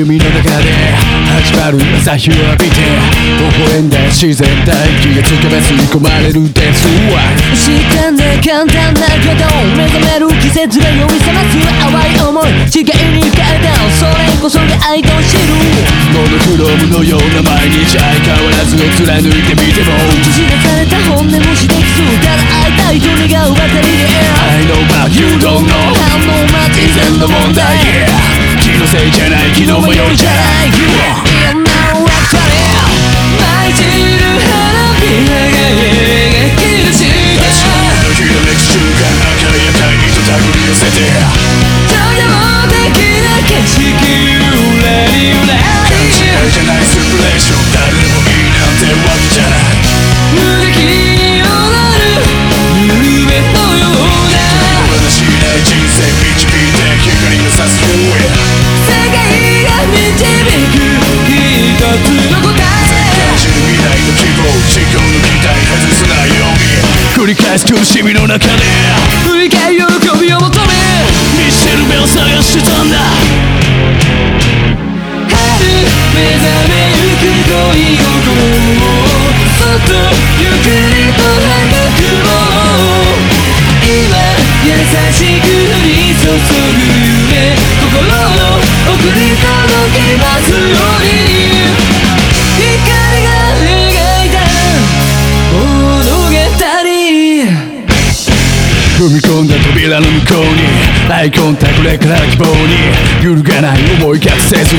弓の中で始まる朝日を浴びて微笑んだ自然大気がつかめ吸い込まれるデスは時間で簡単だけど目覚める季節が呼び覚ます淡い思い誓いに変えたそれこそが愛と知るモノクロームのような毎日相変わらずを貫いてみても映し出された本音もしてきそせいじゃない昨日もよりじゃない心の奥に届きますように光が描いた物語踏み込んだ扉の向こうにアイコンタクトから希望に揺るがない思い隠せず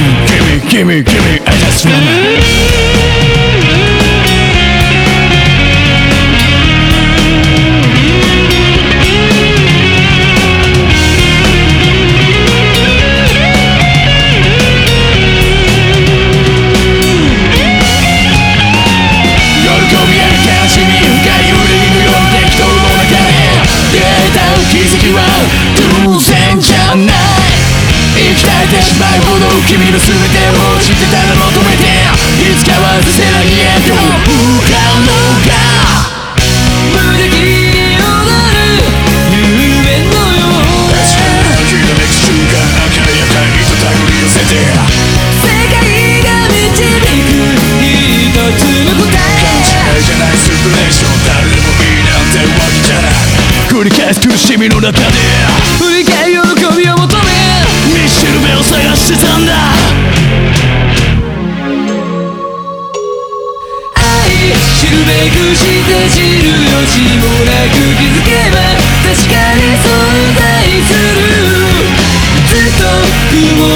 君君君私の生き絶えてしまうほど君の全てを知ってたら求めていつかはさせないへと不可能が無敵に踊る夢のようなひらめく瞬間赤い赤い糸手繰り寄せて世界が導く一つの答え違いじゃないスプレーション誰でもいいなんてわけじゃない繰り返す苦しみの中で。振り返る喜びを沈んだ。愛知るべくして知る余地もなく気づけば確かに存在する。ずっと雲